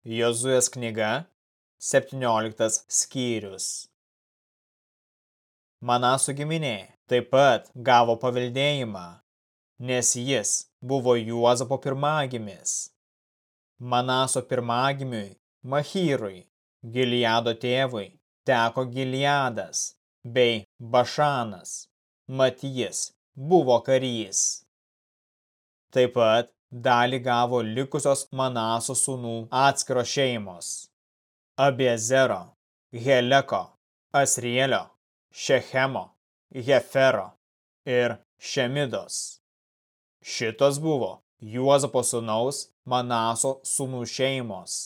Jozuės knyga, 17 skyrius. Manaso giminė taip pat gavo paveldėjimą, nes jis buvo Juozapo pirmagimis. Manaso pirmagimiui, Mahyrui, Giliado tėvui, teko Giliadas bei Bašanas, mat jis buvo karys. Taip pat dalį gavo likusios Manaso sūnų atskiro šeimos – Abiezero, Heleko, Asrielio, Šechemo, Hefero ir Šemidos. Šitos buvo Juozapo sūnaus Manaso sūnų šeimos.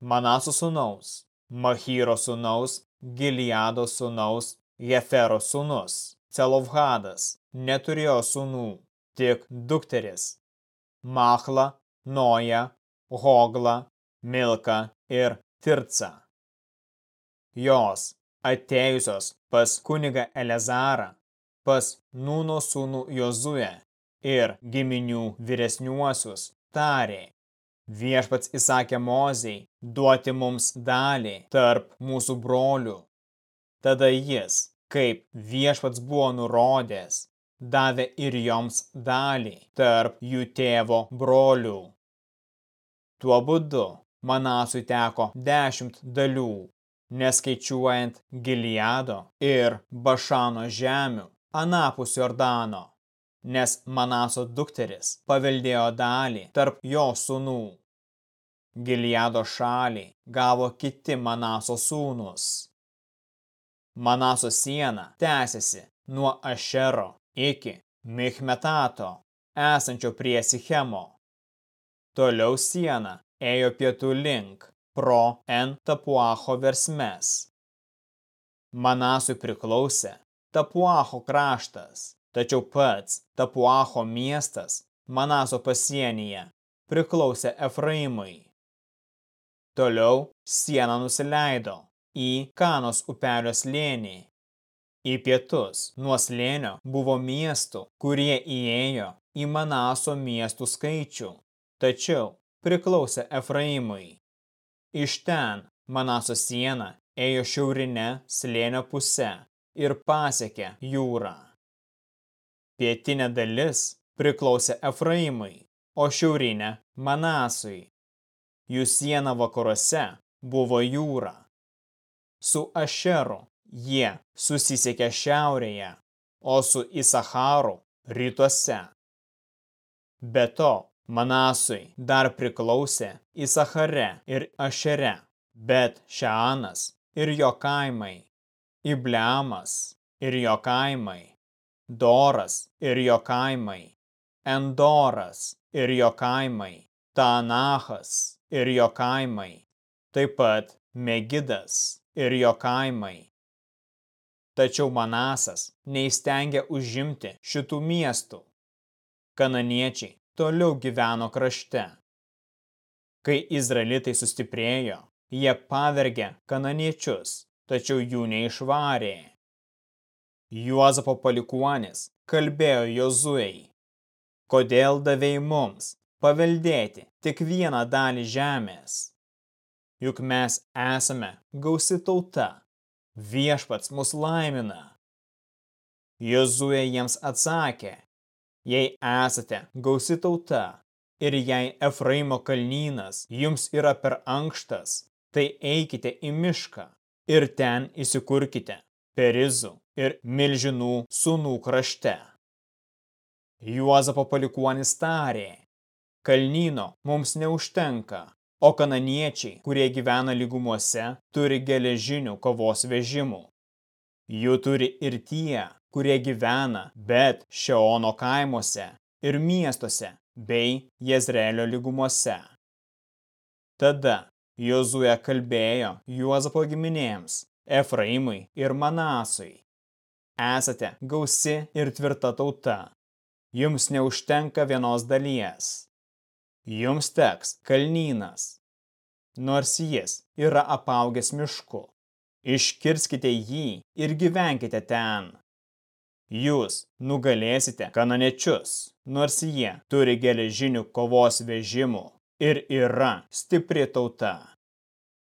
Manaso sūnaus, Machyro sūnaus, Giliado sūnaus, Hefero sūnus, Celovhadas neturėjo sūnų, tik dukteris Machla, Noja, Hogla, Milka ir Tirca. Jos atėjusios pas kunigą Elezarą, pas Nūno sūnų Jozuę ir giminių vyresniuosius tarė. Viešpats įsakė Mozei duoti mums dalį tarp mūsų brolių. Tada jis, kaip viešpats buvo nurodęs, davė ir joms dalį tarp jų tėvo brolių. Tuo būdu Manasui teko dešimt dalių, neskaičiuojant Giliado ir Bašano žemių anapus Jordano, nes Manaso dukteris paveldėjo dalį tarp jo sūnų. Giliado šalį gavo kiti Manaso sūnus. Manaso siena tęsiasi nuo Ašero iki Michmetato, esančio prie Sichemo. Toliau siena ėjo pietų link, pro En Tapuacho versmes. Manasui priklausė Tapuacho kraštas, tačiau pats Tapuacho miestas Manaso pasienyje priklausė Efraimui. Toliau siena nusileido į Kanos upelio slėnį Į pietus nuo slėnio buvo miestų, kurie įėjo į Manaso miestų skaičių, tačiau priklausė Efraimui. Iš ten Manaso siena ėjo šiaurinė slėnio puse ir pasiekė jūrą. Pietinė dalis priklausė Efraimui, o šiaurinė Manasui. Jų siena vakaruose buvo jūra. Su Ašeru Jie susisiekė šiaurėje, o su Isacharu rytuose. Be to, Manasui dar priklausė Isachare ir Ašere, bet Šeanas ir jo kaimai, Ibleamas ir jo kaimai, Doras ir jo kaimai, Endoras ir jo kaimai, Tanachas ir jo kaimai, taip pat Megidas ir jo kaimai, Tačiau Manasas neįstengė užimti šitų miestų. Kananiečiai toliau gyveno krašte. Kai izraelitai sustiprėjo, jie pavergė kananiečius, tačiau jų neišvarė. Juozapo palikuonis kalbėjo Jozuei, kodėl davėjai mums paveldėti tik vieną dalį žemės. Juk mes esame gausi tauta viešpats mus laimina. Jozuė jiems atsakė, jei esate gausi tauta ir jei Efraimo kalnynas jums yra per ankštas, tai eikite į mišką ir ten įsikurkite Perizų ir Milžinų sūnų krašte. Juozapo palikuonis tarė, kalnyno mums neužtenka, o kananiečiai, kurie gyvena lygumuose, turi geležinių kovos vežimų. Jų turi ir tie, kurie gyvena bet Šeono kaimuose ir miestuose bei Jezreelio lygumuose. Tada Jozuė kalbėjo Juozapo giminėms, Efraimui ir Manasui. Esate gausi ir tvirta tauta. Jums neužtenka vienos dalies jums teks kalnynas, nors jis yra apaugęs mišku. Iškirskite jį ir gyvenkite ten. Jūs nugalėsite kananečius, nors jie turi geležinių kovos vežimų ir yra stipri tauta.